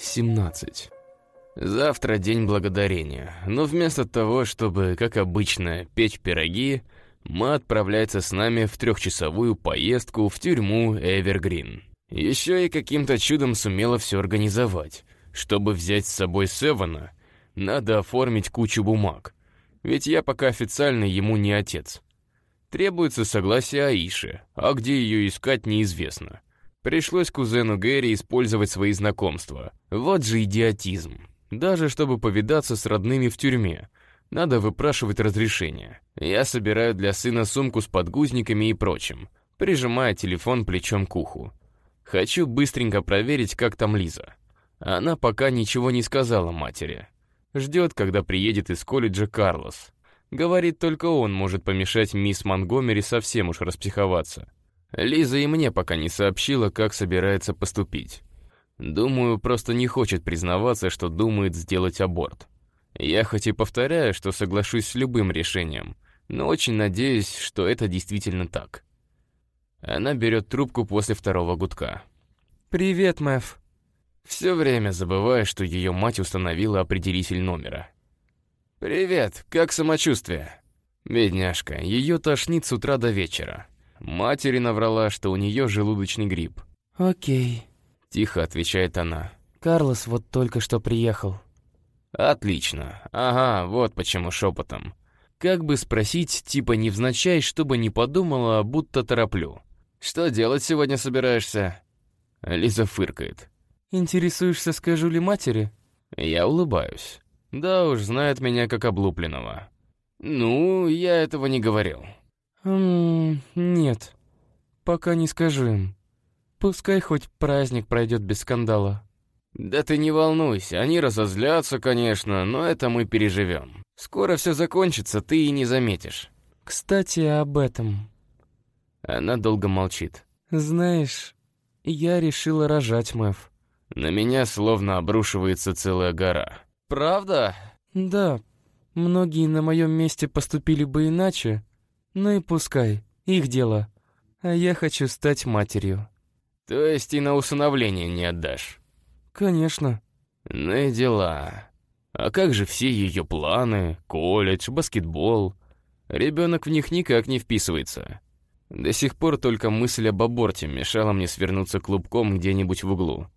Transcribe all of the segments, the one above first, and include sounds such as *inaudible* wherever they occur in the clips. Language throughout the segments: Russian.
17. Завтра день благодарения, но вместо того, чтобы, как обычно, печь пироги, Ма отправляется с нами в трехчасовую поездку в тюрьму Эвергрин. Еще и каким-то чудом сумела все организовать. Чтобы взять с собой Севана, надо оформить кучу бумаг. Ведь я пока официально ему не отец. Требуется согласие Аиши, а где ее искать неизвестно. Пришлось кузену Гэри использовать свои знакомства. Вот же идиотизм. Даже чтобы повидаться с родными в тюрьме, надо выпрашивать разрешение. Я собираю для сына сумку с подгузниками и прочим, прижимая телефон плечом к уху. Хочу быстренько проверить, как там Лиза. Она пока ничего не сказала матери. Ждет, когда приедет из колледжа Карлос. Говорит, только он может помешать мисс Монгомери совсем уж распсиховаться. Лиза и мне пока не сообщила, как собирается поступить. Думаю, просто не хочет признаваться, что думает сделать аборт. Я хоть и повторяю, что соглашусь с любым решением, но очень надеюсь, что это действительно так. Она берет трубку после второго гудка. «Привет, Мэв». Все время забываю, что ее мать установила определитель номера. «Привет, как самочувствие?» Бедняжка, ее тошнит с утра до вечера. Матери наврала, что у нее желудочный грипп. «Окей», — тихо отвечает она. «Карлос вот только что приехал». «Отлично. Ага, вот почему шепотом. Как бы спросить, типа невзначай, чтобы не подумала, будто тороплю. Что делать сегодня собираешься?» Лиза фыркает. «Интересуешься, скажу ли матери?» Я улыбаюсь. Да уж, знает меня как облупленного. «Ну, я этого не говорил». «Ммм, нет. Пока не скажу им. Пускай хоть праздник пройдет без скандала». «Да ты не волнуйся, они разозлятся, конечно, но это мы переживем. Скоро все закончится, ты и не заметишь». «Кстати, об этом». Она долго молчит. «Знаешь, я решила рожать, Мэв». На меня словно обрушивается целая гора. «Правда?» «Да. Многие на моем месте поступили бы иначе. Ну и пускай, их дело. А я хочу стать матерью». «То есть и на усыновление не отдашь?» «Конечно». «Ну и дела. А как же все ее планы, колледж, баскетбол? Ребенок в них никак не вписывается. До сих пор только мысль об аборте мешала мне свернуться клубком где-нибудь в углу.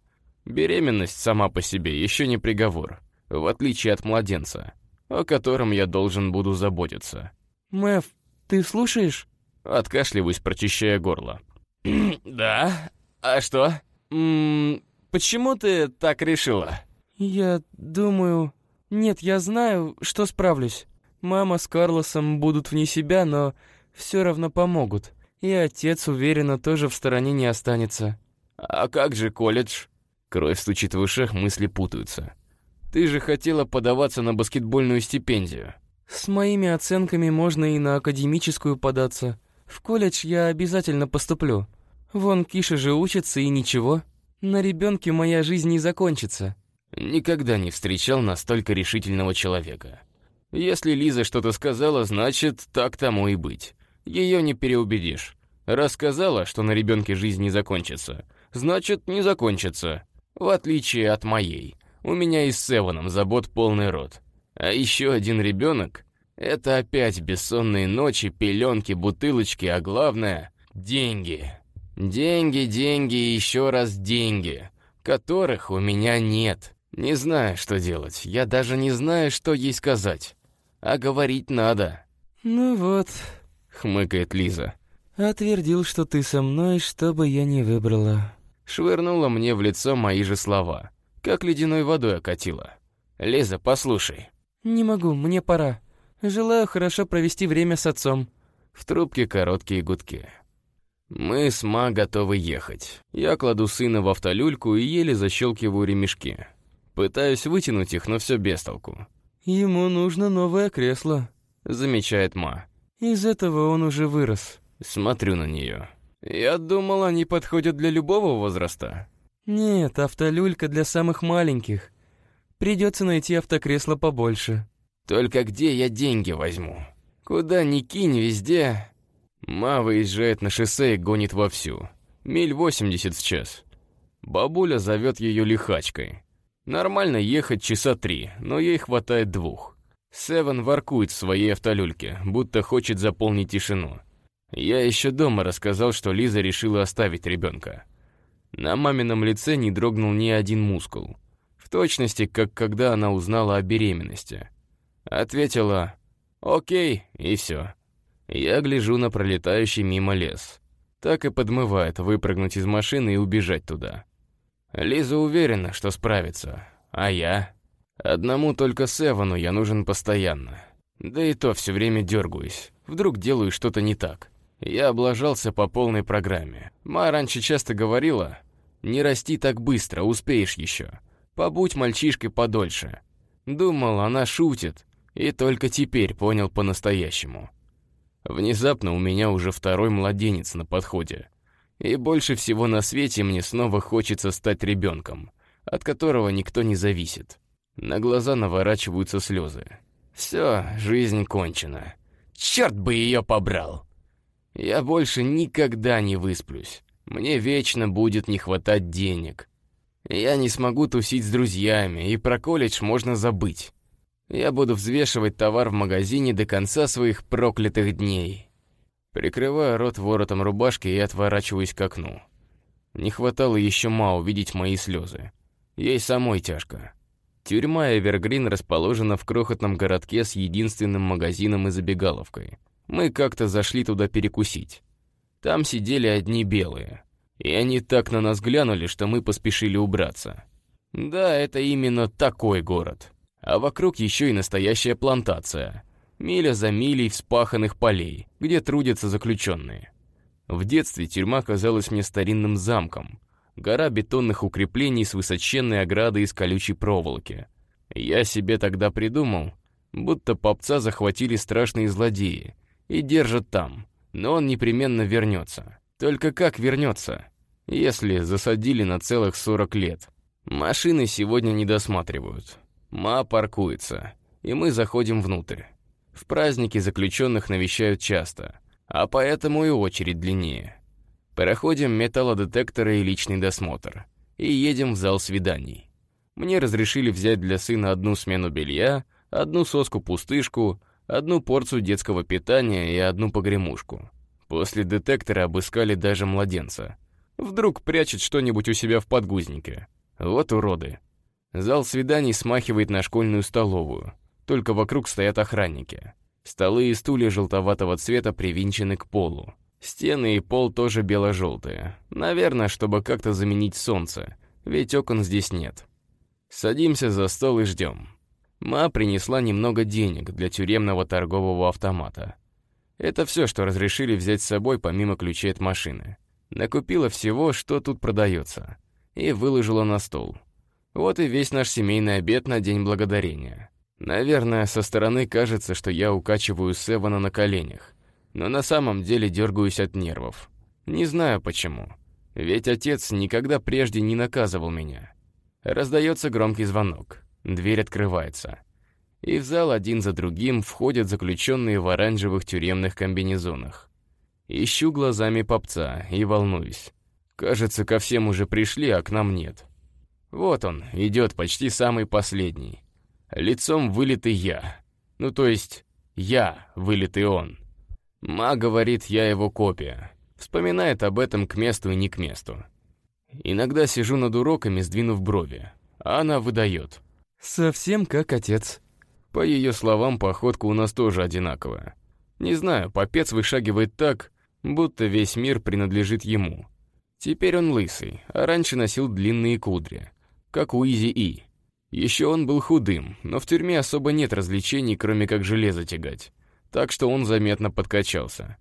Беременность сама по себе еще не приговор, в отличие от младенца, о котором я должен буду заботиться. «Мэв, ты слушаешь?» Откашливаюсь, прочищая горло. *clears throat* «Да? А что? М почему ты так решила?» «Я думаю... Нет, я знаю, что справлюсь. Мама с Карлосом будут вне себя, но все равно помогут. И отец, уверенно, тоже в стороне не останется». «А как же колледж?» Кровь стучит в ушах, мысли путаются. «Ты же хотела подаваться на баскетбольную стипендию». «С моими оценками можно и на академическую податься. В колледж я обязательно поступлю. Вон Киша же учится и ничего. На ребенке моя жизнь не закончится». Никогда не встречал настолько решительного человека. Если Лиза что-то сказала, значит, так тому и быть. Ее не переубедишь. Рассказала, что на ребенке жизнь не закончится, значит, не закончится. В отличие от моей. У меня и с Севаном забот полный рот. А еще один ребенок — это опять бессонные ночи, пеленки, бутылочки, а главное — деньги. Деньги, деньги и еще раз деньги, которых у меня нет. Не знаю, что делать. Я даже не знаю, что ей сказать. А говорить надо. «Ну вот», — хмыкает Лиза. «Отвердил, что ты со мной, чтобы я не выбрала». Швырнула мне в лицо мои же слова. Как ледяной водой окатила. «Лиза, послушай». «Не могу, мне пора. Желаю хорошо провести время с отцом». В трубке короткие гудки. Мы с Ма готовы ехать. Я кладу сына в автолюльку и еле защелкиваю ремешки. Пытаюсь вытянуть их, но все без толку. «Ему нужно новое кресло», — замечает Ма. «Из этого он уже вырос». Смотрю на нее. Я думал, они подходят для любого возраста. Нет, автолюлька для самых маленьких. Придется найти автокресло побольше. Только где я деньги возьму? Куда ни кинь, везде. Ма выезжает на шоссе и гонит вовсю. Миль 80 в час. Бабуля зовет ее лихачкой. Нормально ехать часа три, но ей хватает двух. Севен воркует в своей автолюльке, будто хочет заполнить тишину. Я еще дома рассказал, что Лиза решила оставить ребенка. На мамином лице не дрогнул ни один мускул. Точности, как когда она узнала о беременности. Ответила «Окей», и все. Я гляжу на пролетающий мимо лес. Так и подмывает выпрыгнуть из машины и убежать туда. Лиза уверена, что справится. А я? Одному только Севану я нужен постоянно. Да и то все время дергаюсь. Вдруг делаю что-то не так. Я облажался по полной программе. Ма раньше часто говорила, «Не расти так быстро, успеешь еще. Побудь мальчишкой подольше». Думал, она шутит, и только теперь понял по-настоящему. Внезапно у меня уже второй младенец на подходе. И больше всего на свете мне снова хочется стать ребенком, от которого никто не зависит. На глаза наворачиваются слезы. Все, жизнь кончена. Черт бы ее побрал! Я больше никогда не высплюсь. Мне вечно будет не хватать денег. Я не смогу тусить с друзьями, и про колледж можно забыть. Я буду взвешивать товар в магазине до конца своих проклятых дней. Прикрываю рот воротом рубашки и отворачиваюсь к окну. Не хватало еще Ма увидеть мои слезы. Ей самой тяжко. Тюрьма Эвергрин расположена в крохотном городке с единственным магазином и забегаловкой. Мы как-то зашли туда перекусить. Там сидели одни белые. И они так на нас глянули, что мы поспешили убраться. Да, это именно такой город. А вокруг еще и настоящая плантация. Миля за милей вспаханных полей, где трудятся заключенные. В детстве тюрьма казалась мне старинным замком. Гора бетонных укреплений с высоченной оградой из колючей проволоки. Я себе тогда придумал, будто попца захватили страшные злодеи и держат там, но он непременно вернется. Только как вернется, если засадили на целых 40 лет? Машины сегодня не досматривают. Ма паркуется, и мы заходим внутрь. В праздники заключенных навещают часто, а поэтому и очередь длиннее. Проходим металлодетекторы и личный досмотр. И едем в зал свиданий. Мне разрешили взять для сына одну смену белья, одну соску-пустышку, одну порцию детского питания и одну погремушку. После детектора обыскали даже младенца. Вдруг прячет что-нибудь у себя в подгузнике. Вот уроды. Зал свиданий смахивает на школьную столовую, только вокруг стоят охранники. Столы и стулья желтоватого цвета привинчены к полу. Стены и пол тоже бело-желтые. Наверное, чтобы как-то заменить солнце, ведь окон здесь нет. Садимся за стол и ждем. Ма принесла немного денег для тюремного торгового автомата. Это все, что разрешили взять с собой помимо ключей от машины. Накупила всего, что тут продается, и выложила на стол. Вот и весь наш семейный обед на День Благодарения. Наверное, со стороны кажется, что я укачиваю Севана на коленях, но на самом деле дергаюсь от нервов. Не знаю почему. Ведь отец никогда прежде не наказывал меня. Раздается громкий звонок. Дверь открывается. И в зал один за другим входят заключенные в оранжевых тюремных комбинезонах. Ищу глазами попца и волнуюсь. Кажется, ко всем уже пришли, а к нам нет. Вот он, идет почти самый последний. Лицом вылитый я. Ну, то есть, я вылитый он. Ма говорит, я его копия. Вспоминает об этом к месту и не к месту. Иногда сижу над уроками, сдвинув брови. А она выдает. «Совсем как отец». По ее словам, походка у нас тоже одинаковая. Не знаю, попец вышагивает так, будто весь мир принадлежит ему. Теперь он лысый, а раньше носил длинные кудри как у Изи И. Еще он был худым, но в тюрьме особо нет развлечений, кроме как железо тягать. Так что он заметно подкачался.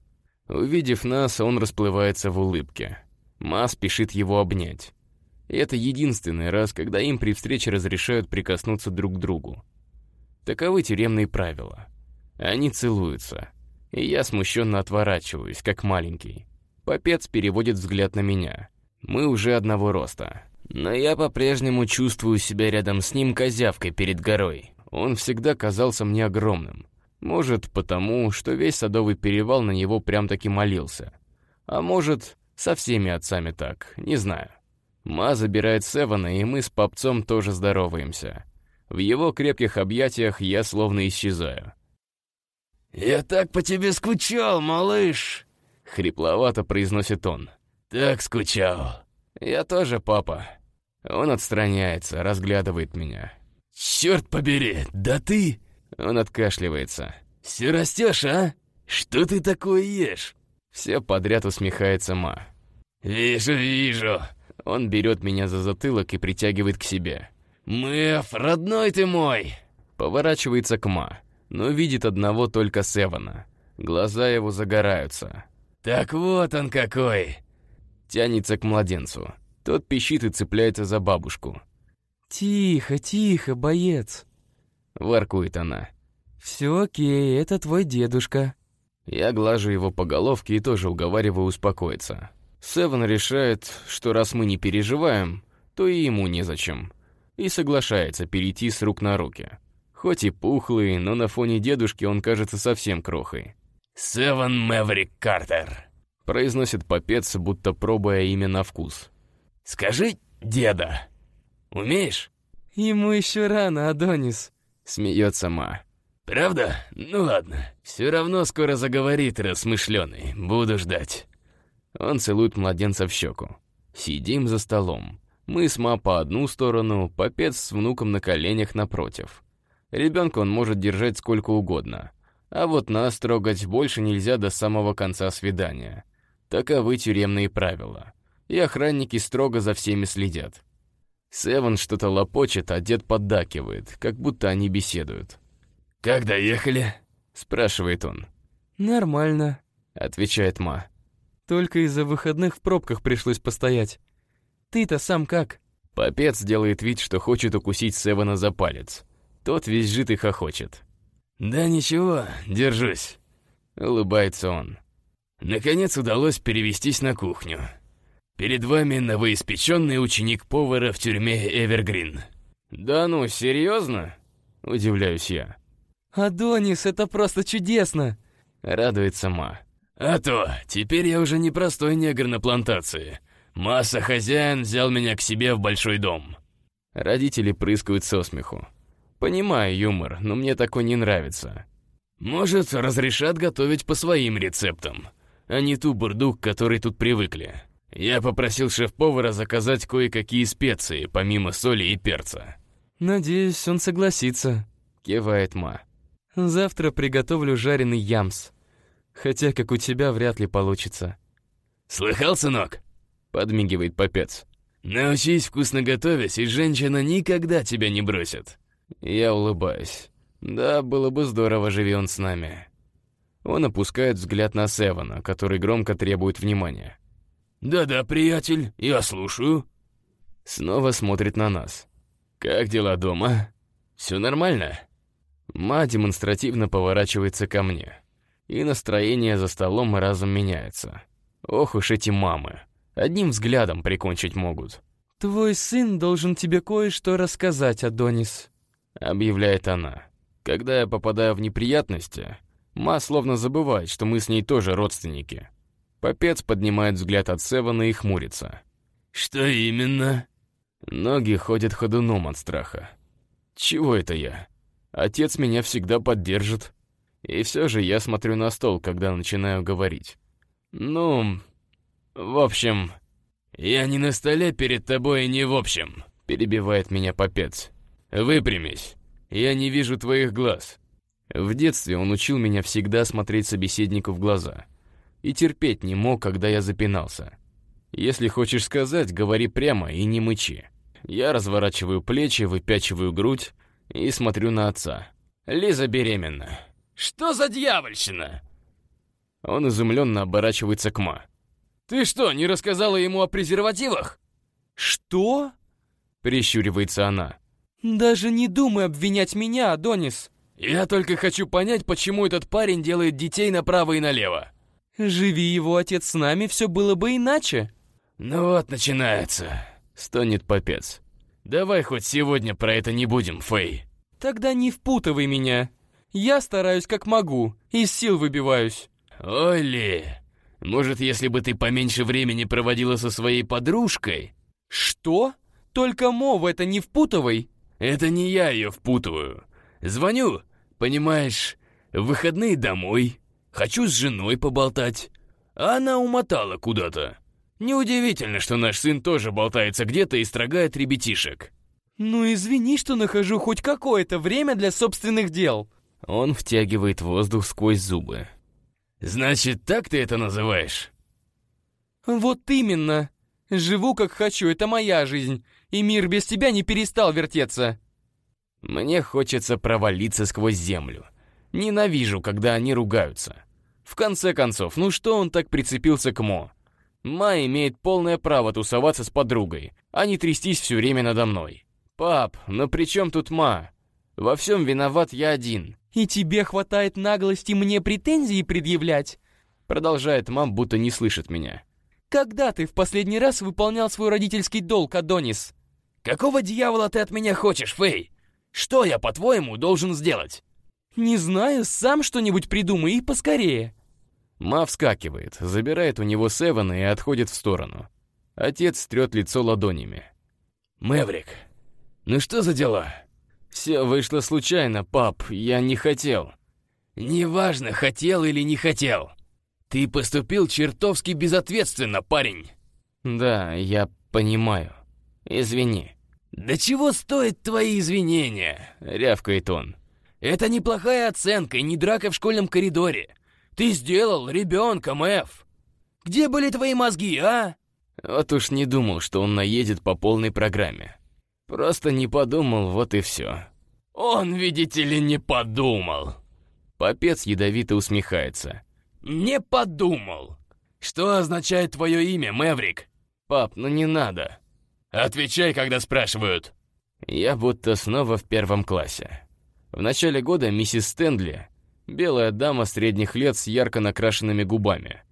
Увидев нас, он расплывается в улыбке. Ма спешит его обнять. И это единственный раз, когда им при встрече разрешают прикоснуться друг к другу. Таковы тюремные правила. Они целуются. И я смущенно отворачиваюсь, как маленький. Попец переводит взгляд на меня. Мы уже одного роста. Но я по-прежнему чувствую себя рядом с ним козявкой перед горой. Он всегда казался мне огромным. Может, потому, что весь Садовый перевал на него прям-таки молился. А может, со всеми отцами так, не знаю. Ма забирает Севана, и мы с попцом тоже здороваемся. В его крепких объятиях я словно исчезаю. «Я так по тебе скучал, малыш!» — хрипловато произносит он. «Так скучал!» «Я тоже, папа». Он отстраняется, разглядывает меня. «Черт побери, да ты...» Он откашливается. «Все растешь, а? Что ты такое ешь?» Все подряд усмехается Ма. «Вижу, вижу». Он берет меня за затылок и притягивает к себе. «Мэф, родной ты мой!» Поворачивается к Ма, но видит одного только Севана. Глаза его загораются. «Так вот он какой!» Тянется к младенцу. Тот пищит и цепляется за бабушку. «Тихо, тихо, боец!» Воркует она. «Все окей, это твой дедушка». Я глажу его по головке и тоже уговариваю успокоиться. Севен решает, что раз мы не переживаем, то и ему незачем. И соглашается перейти с рук на руки. Хоть и пухлый, но на фоне дедушки он кажется совсем крохой. «Севен Мэврик Картер», — произносит попец, будто пробуя имя на вкус. «Скажи, деда, умеешь?» «Ему еще рано, Адонис», — смеется Ма. «Правда? Ну ладно. Все равно скоро заговорит рассмышленый. Буду ждать». Он целует младенца в щеку. Сидим за столом. Мы с Ма по одну сторону, попец с внуком на коленях напротив. Ребенка он может держать сколько угодно. А вот нас трогать больше нельзя до самого конца свидания. Таковы тюремные правила. И охранники строго за всеми следят. Севен что-то лопочет, а дед поддакивает, как будто они беседуют. «Как доехали?» — спрашивает он. «Нормально», — отвечает Ма. «Только из-за выходных в пробках пришлось постоять. Ты-то сам как?» Попец делает вид, что хочет укусить Севена за палец. Тот визжит и хохочет. «Да ничего, держусь», — улыбается он. «Наконец удалось перевестись на кухню. Перед вами новоиспеченный ученик повара в тюрьме Эвергрин». «Да ну, серьезно?» — удивляюсь я. «Адонис, это просто чудесно!» — радуется Ма. «А то, теперь я уже не простой негр на плантации. Масса хозяин взял меня к себе в большой дом». Родители прыскают со смеху. Понимаю юмор, но мне такой не нравится. Может, разрешат готовить по своим рецептам, а не ту бурду, к которой тут привыкли. Я попросил шеф-повара заказать кое-какие специи, помимо соли и перца. «Надеюсь, он согласится», — кивает Ма. Завтра приготовлю жареный ямс. Хотя, как у тебя, вряд ли получится. «Слыхал, сынок?» — подмигивает попец. «Научись вкусно готовить, и женщина никогда тебя не бросит». Я улыбаюсь. Да, было бы здорово, живи он с нами. Он опускает взгляд на Севана, который громко требует внимания. «Да-да, приятель, я слушаю». Снова смотрит на нас. «Как дела дома? Все нормально?» Ма демонстративно поворачивается ко мне. И настроение за столом разом меняется. Ох уж эти мамы. Одним взглядом прикончить могут. «Твой сын должен тебе кое-что рассказать, Адонис», — объявляет она. Когда я попадаю в неприятности, Ма словно забывает, что мы с ней тоже родственники. Попец поднимает взгляд от Севана и хмурится. «Что именно?» Ноги ходят ходуном от страха. «Чего это я?» Отец меня всегда поддержит. И все же я смотрю на стол, когда начинаю говорить. Ну, в общем... «Я не на столе перед тобой и не в общем», — перебивает меня попец. «Выпрямись. Я не вижу твоих глаз». В детстве он учил меня всегда смотреть собеседнику в глаза. И терпеть не мог, когда я запинался. Если хочешь сказать, говори прямо и не мычи. Я разворачиваю плечи, выпячиваю грудь, и смотрю на отца. Лиза беременна. «Что за дьявольщина?» Он изумленно оборачивается к Ма. «Ты что, не рассказала ему о презервативах?» «Что?» Прищуривается она. «Даже не думай обвинять меня, Адонис!» «Я только хочу понять, почему этот парень делает детей направо и налево!» «Живи его отец с нами, все было бы иначе!» «Ну вот начинается!» — стонет попец. Давай хоть сегодня про это не будем, Фэй. Тогда не впутывай меня. Я стараюсь как могу, из сил выбиваюсь. Оли, может, если бы ты поменьше времени проводила со своей подружкой, Что? Только Мо это не впутывай. Это не я ее впутываю. Звоню, понимаешь, в выходные домой. Хочу с женой поболтать. А она умотала куда-то. Неудивительно, что наш сын тоже болтается где-то и строгает ребятишек. Ну извини, что нахожу хоть какое-то время для собственных дел. Он втягивает воздух сквозь зубы. Значит, так ты это называешь? Вот именно. Живу как хочу, это моя жизнь, и мир без тебя не перестал вертеться. Мне хочется провалиться сквозь землю. Ненавижу, когда они ругаются. В конце концов, ну что он так прицепился к Мо? Ма имеет полное право тусоваться с подругой, а не трястись все время надо мной. Пап, но при чем тут Ма? Во всем виноват я один. И тебе хватает наглости мне претензии предъявлять? Продолжает мам, будто не слышит меня. Когда ты в последний раз выполнял свой родительский долг, Адонис? Какого дьявола ты от меня хочешь, Фэй? Что я, по-твоему, должен сделать? Не знаю, сам что-нибудь придумай и поскорее. Ма вскакивает, забирает у него Севена и отходит в сторону. Отец стрет лицо ладонями. «Мэврик, ну что за дела?» «Все вышло случайно, пап, я не хотел». «Неважно, хотел или не хотел. Ты поступил чертовски безответственно, парень». «Да, я понимаю. Извини». «Да чего стоят твои извинения?» — рявкает он. «Это неплохая оценка и не драка в школьном коридоре. Ты сделал ребенка, Мэв. Где были твои мозги, а?» Вот уж не думал, что он наедет по полной программе. Просто не подумал, вот и все. «Он, видите ли, не подумал!» Попец ядовито усмехается. «Не подумал! Что означает твое имя, Мэврик?» «Пап, ну не надо!» «Отвечай, когда спрашивают!» Я будто снова в первом классе. В начале года миссис Стэнли, белая дама средних лет с ярко накрашенными губами,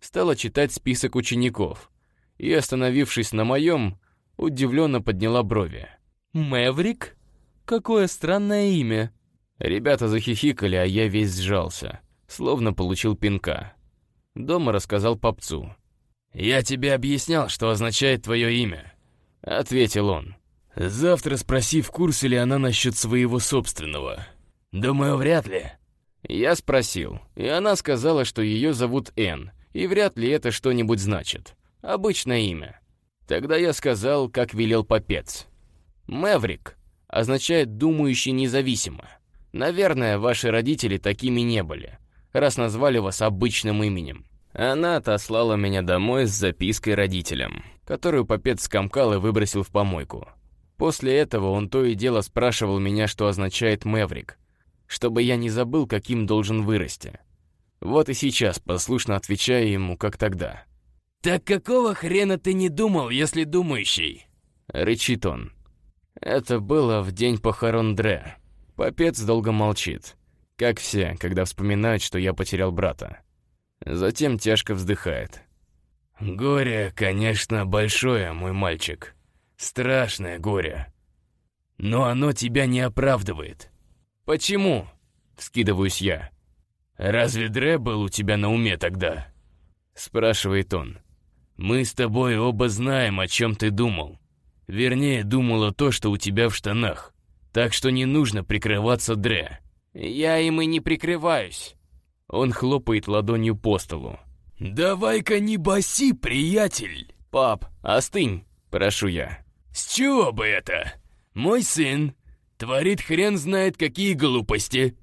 стала читать список учеников и, остановившись на моем, удивленно подняла брови. «Мэврик? Какое странное имя!» Ребята захихикали, а я весь сжался, словно получил пинка. Дома рассказал попцу. «Я тебе объяснял, что означает твое имя», — ответил он. «Завтра спроси, в курсе ли она насчет своего собственного. Думаю, вряд ли». Я спросил, и она сказала, что ее зовут Энн, и вряд ли это что-нибудь значит. Обычное имя. Тогда я сказал, как велел попец. «Мэврик» означает «думающий независимо». Наверное, ваши родители такими не были, раз назвали вас обычным именем. Она отослала меня домой с запиской родителям, которую попец скомкал и выбросил в помойку. После этого он то и дело спрашивал меня, что означает «мэврик», чтобы я не забыл, каким должен вырасти. Вот и сейчас послушно отвечаю ему, как тогда. «Так какого хрена ты не думал, если думающий?» Рычит он. Это было в день похорон Дре. Попец долго молчит. Как все, когда вспоминают, что я потерял брата. Затем тяжко вздыхает. «Горе, конечно, большое, мой мальчик. Страшное горе. Но оно тебя не оправдывает». «Почему?» — вскидываюсь я. «Разве Дре был у тебя на уме тогда?» — спрашивает он. Мы с тобой оба знаем, о чем ты думал. Вернее, думала то, что у тебя в штанах. Так что не нужно прикрываться Дре. Я им и не прикрываюсь. Он хлопает ладонью по столу. «Давай-ка не баси, приятель!» «Пап, остынь!» – прошу я. «С чего бы это? Мой сын творит хрен знает какие глупости.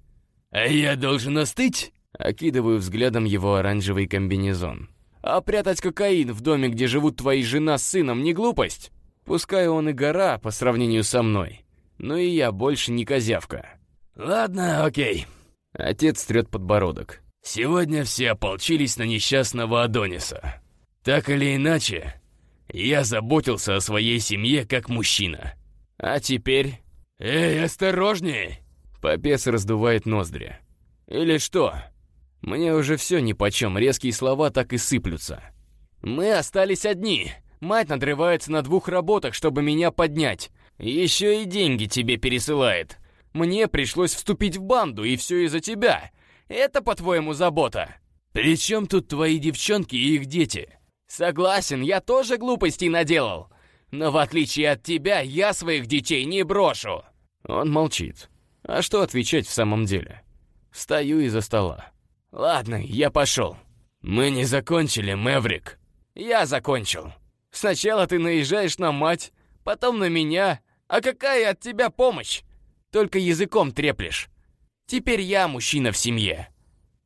А я должен остыть?» Окидываю взглядом его оранжевый комбинезон. А прятать кокаин в доме, где живут твои жена с сыном, не глупость? Пускай он и гора по сравнению со мной. Но и я больше не козявка. Ладно, окей. Отец трет подбородок. Сегодня все ополчились на несчастного Адониса. Так или иначе, я заботился о своей семье как мужчина. А теперь... Эй, осторожней! Попец раздувает ноздри. Или что? Мне уже все нипочем, резкие слова так и сыплются. Мы остались одни. Мать надрывается на двух работах, чтобы меня поднять. Еще и деньги тебе пересылает. Мне пришлось вступить в банду, и все из-за тебя. Это, по-твоему, забота? При чем тут твои девчонки и их дети? Согласен, я тоже глупостей наделал. Но в отличие от тебя, я своих детей не брошу!» Он молчит. А что отвечать в самом деле? Встаю из-за стола. «Ладно, я пошел. Мы не закончили, Мэврик. Я закончил. Сначала ты наезжаешь на мать, потом на меня. А какая от тебя помощь? Только языком треплешь. Теперь я мужчина в семье.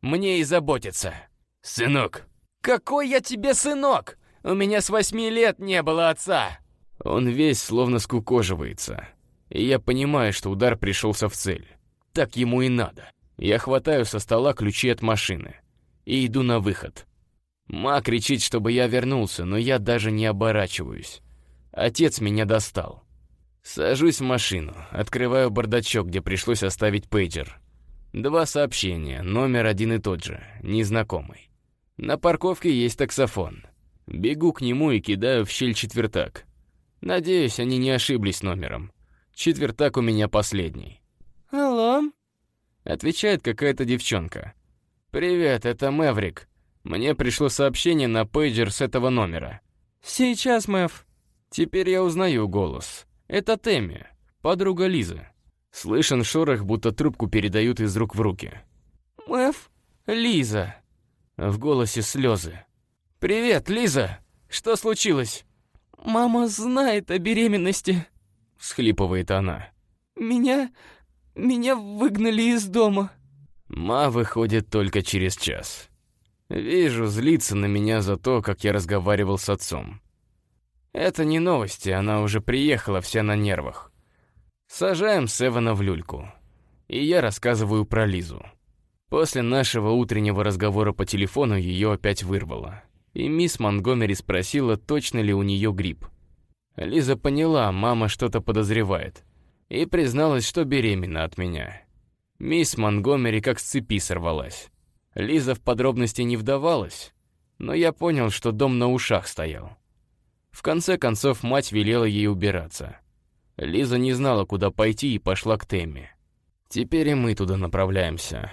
Мне и заботиться. Сынок. Какой я тебе сынок? У меня с восьми лет не было отца. Он весь словно скукоживается. И я понимаю, что удар пришелся в цель. Так ему и надо. Я хватаю со стола ключи от машины и иду на выход. Ма кричит, чтобы я вернулся, но я даже не оборачиваюсь. Отец меня достал. Сажусь в машину, открываю бардачок, где пришлось оставить пейджер. Два сообщения, номер один и тот же, незнакомый. На парковке есть таксофон. Бегу к нему и кидаю в щель четвертак. Надеюсь, они не ошиблись номером. Четвертак у меня последний. «Алло?» Отвечает какая-то девчонка. «Привет, это Мэврик. Мне пришло сообщение на пейджер с этого номера». «Сейчас, Мэв». Теперь я узнаю голос. Это Тэмми, подруга Лизы. Слышен шорох, будто трубку передают из рук в руки. «Мэв?» «Лиза!» В голосе слезы. «Привет, Лиза! Что случилось?» «Мама знает о беременности», — всхлипывает она. «Меня... меня выгнали из дома». Ма выходит только через час. Вижу, злится на меня за то, как я разговаривал с отцом. Это не новости, она уже приехала вся на нервах. Сажаем Севена в люльку. И я рассказываю про Лизу. После нашего утреннего разговора по телефону ее опять вырвало. И мисс Монгомери спросила, точно ли у нее грипп. Лиза поняла, мама что-то подозревает. И призналась, что беременна от меня. Мисс Монгомери как с цепи сорвалась. Лиза в подробности не вдавалась, но я понял, что дом на ушах стоял. В конце концов, мать велела ей убираться. Лиза не знала, куда пойти, и пошла к Тэмми. Теперь и мы туда направляемся.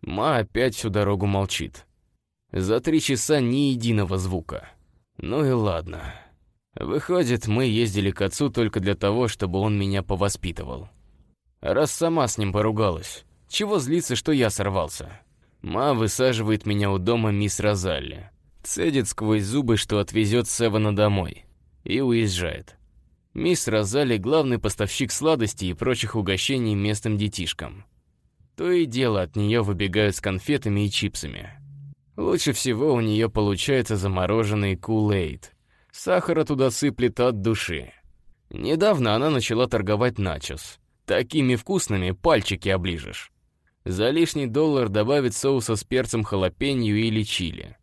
Ма опять всю дорогу молчит. За три часа ни единого звука. Ну и ладно. Выходит, мы ездили к отцу только для того, чтобы он меня повоспитывал. Раз сама с ним поругалась, чего злиться, что я сорвался? Ма высаживает меня у дома мисс Розалли. Цедит сквозь зубы, что отвезет Севена домой. И уезжает. Мисс Розали — главный поставщик сладостей и прочих угощений местным детишкам. То и дело от нее выбегают с конфетами и чипсами. Лучше всего у нее получается замороженный кулейд. Сахара туда сыплет от души. Недавно она начала торговать начос. Такими вкусными пальчики оближешь. За лишний доллар добавить соуса с перцем халапеньо или чили.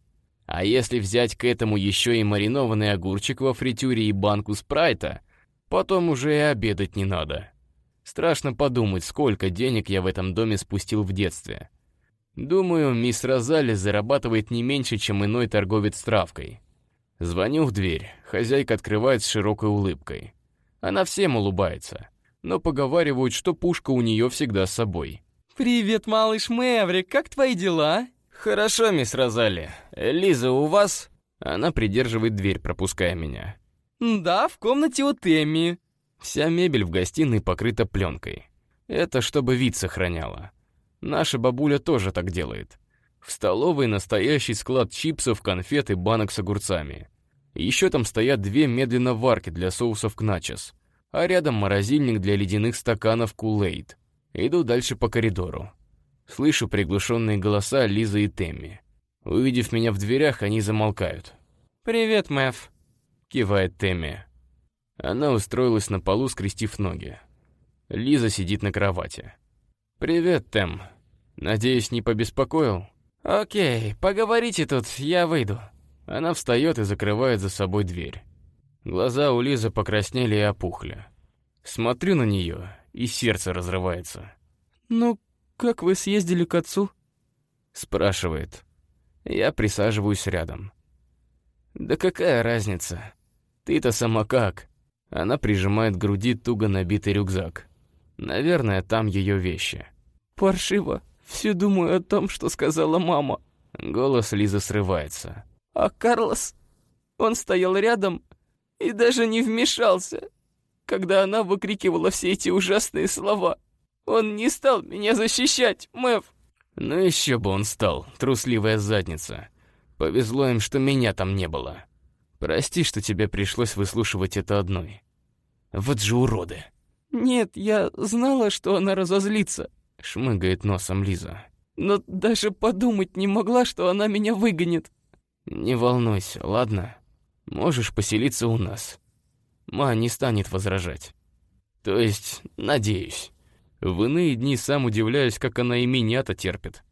А если взять к этому еще и маринованный огурчик во фритюре и банку спрайта, потом уже и обедать не надо. Страшно подумать, сколько денег я в этом доме спустил в детстве. Думаю, мисс Розали зарабатывает не меньше, чем иной торговец травкой. Звоню в дверь, хозяйка открывает с широкой улыбкой. Она всем улыбается, но поговаривают, что пушка у нее всегда с собой. «Привет, малыш Мэврик, как твои дела?» «Хорошо, мисс Розали. Лиза у вас?» Она придерживает дверь, пропуская меня. «Да, в комнате у Тэмми». Вся мебель в гостиной покрыта пленкой. Это чтобы вид сохраняла. Наша бабуля тоже так делает. В столовой настоящий склад чипсов, конфет и банок с огурцами. Еще там стоят две медленно варки для соусов к начос, а рядом морозильник для ледяных стаканов кулейд. Иду дальше по коридору. Слышу приглушенные голоса Лизы и Темми. Увидев меня в дверях, они замолкают. «Привет, Мэв», — кивает Темми. Она устроилась на полу, скрестив ноги. Лиза сидит на кровати. «Привет, Тем. Надеюсь, не побеспокоил?» «Окей, поговорите тут, я выйду». Она встает и закрывает за собой дверь. Глаза у Лизы покраснели и опухли. Смотрю на нее, и сердце разрывается. «Ну, как вы съездили к отцу?» Спрашивает. Я присаживаюсь рядом. «Да какая разница? Ты-то сама как?» Она прижимает к груди туго набитый рюкзак. Наверное, там ее вещи. «Паршиво. Все думаю о том, что сказала мама». Голос Лизы срывается. «А Карлос? Он стоял рядом и даже не вмешался, когда она выкрикивала все эти ужасные слова. Он не стал меня защищать, Мэв. Ну еще бы он стал, трусливая задница. Повезло им, что меня там не было. Прости, что тебе пришлось выслушивать это одной. Вот же уроды. Нет, я знала, что она разозлится. Шмыгает носом Лиза. Но даже подумать не могла, что она меня выгонит. Не волнуйся, ладно? Можешь поселиться у нас. Ма не станет возражать. То есть, надеюсь. В иные дни сам удивляюсь, как она и меня-то терпит.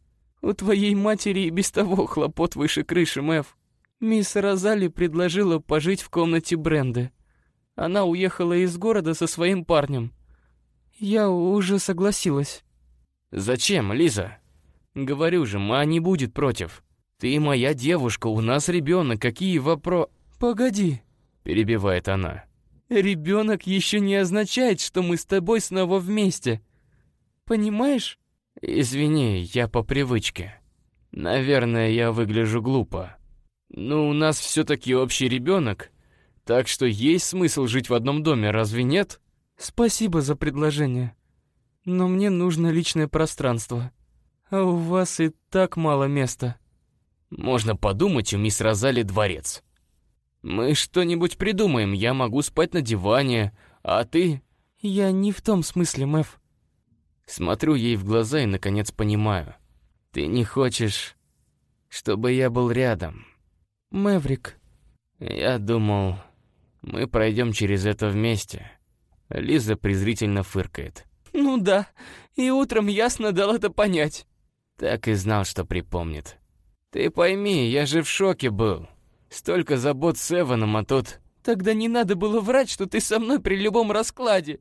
У твоей матери и без того хлопот выше крыши, Мэв. Мисс Розали предложила пожить в комнате Бренды. Она уехала из города со своим парнем. Я уже согласилась. Зачем, Лиза? Говорю же, ма не будет против. Ты моя девушка, у нас ребенок, какие вопро... Погоди, перебивает она. Ребенок еще не означает, что мы с тобой снова вместе. Понимаешь? Извини, я по привычке. Наверное, я выгляжу глупо. Но у нас все-таки общий ребенок, так что есть смысл жить в одном доме, разве нет? Спасибо за предложение. Но мне нужно личное пространство. А у вас и так мало места. Можно подумать, у мисс Розали дворец. Мы что-нибудь придумаем, я могу спать на диване, а ты... Я не в том смысле, Мэв. Смотрю ей в глаза и, наконец, понимаю. Ты не хочешь, чтобы я был рядом. Мэврик. Я думал, мы пройдем через это вместе. Лиза презрительно фыркает. Ну да, и утром ясно дал это понять. Так и знал, что припомнит. Ты пойми, я же в шоке был. Столько забот с Эваном, а тут... Тогда не надо было врать, что ты со мной при любом раскладе.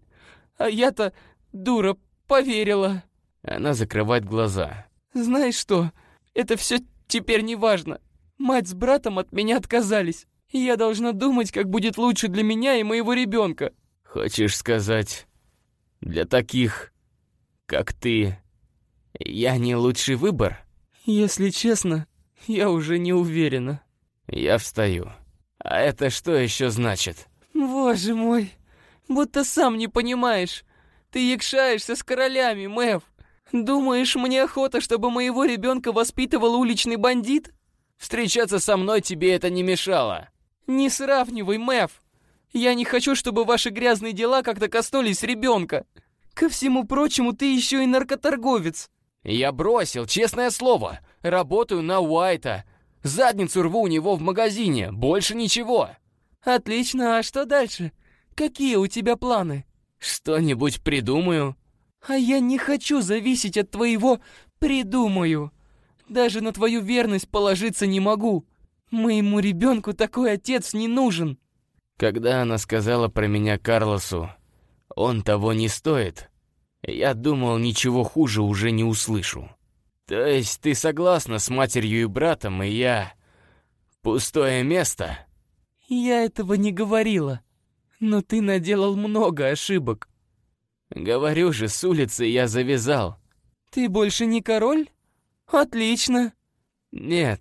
А я-то, дура, поверила. Она закрывает глаза. Знаешь что, это все теперь не важно. Мать с братом от меня отказались. И я должна думать, как будет лучше для меня и моего ребенка. Хочешь сказать, для таких, как ты, я не лучший выбор? Если честно, я уже не уверена. Я встаю. А это что еще значит? Боже мой, будто сам не понимаешь. Ты якшаешься с королями, Мэв. Думаешь, мне охота, чтобы моего ребенка воспитывал уличный бандит? Встречаться со мной тебе это не мешало. Не сравнивай, Мэв. Я не хочу, чтобы ваши грязные дела как-то коснулись ребенка. Ко всему прочему, ты еще и наркоторговец. Я бросил, честное слово. Работаю на Уайта. Задницу рву у него в магазине, больше ничего. Отлично, а что дальше? Какие у тебя планы? Что-нибудь придумаю. А я не хочу зависеть от твоего «придумаю». Даже на твою верность положиться не могу. Моему ребенку такой отец не нужен. Когда она сказала про меня Карлосу, он того не стоит, я думал, ничего хуже уже не услышу. То есть ты согласна с матерью и братом, и я... Пустое место? Я этого не говорила. Но ты наделал много ошибок. Говорю же, с улицы я завязал. Ты больше не король? Отлично. Нет,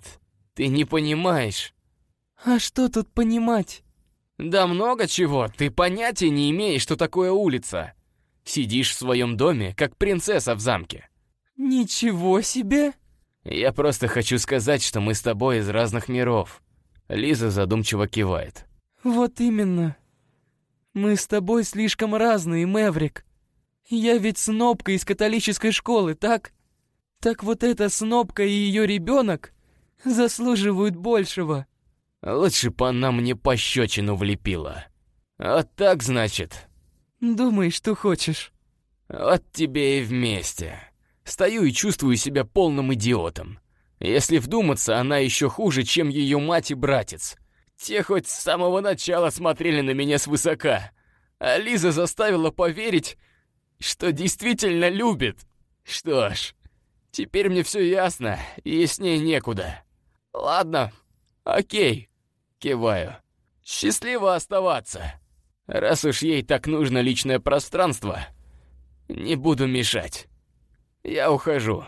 ты не понимаешь. А что тут понимать? Да много чего, ты понятия не имеешь, что такое улица. Сидишь в своем доме, как принцесса в замке. Ничего себе! Я просто хочу сказать, что мы с тобой из разных миров. Лиза задумчиво кивает. Вот именно. Мы с тобой слишком разные, Мэврик. Я ведь снобка из католической школы, так? Так вот эта снобка и ее ребенок заслуживают большего. Лучше бы она мне пощечину влепила. А так, значит? Думай, что хочешь. Вот тебе и вместе. Стою и чувствую себя полным идиотом. Если вдуматься, она еще хуже, чем ее мать и братец. Те хоть с самого начала смотрели на меня свысока. А Лиза заставила поверить, что действительно любит. Что ж, теперь мне все ясно, и яснее некуда. Ладно, окей, киваю. Счастливо оставаться. Раз уж ей так нужно личное пространство, не буду мешать. Я ухожу.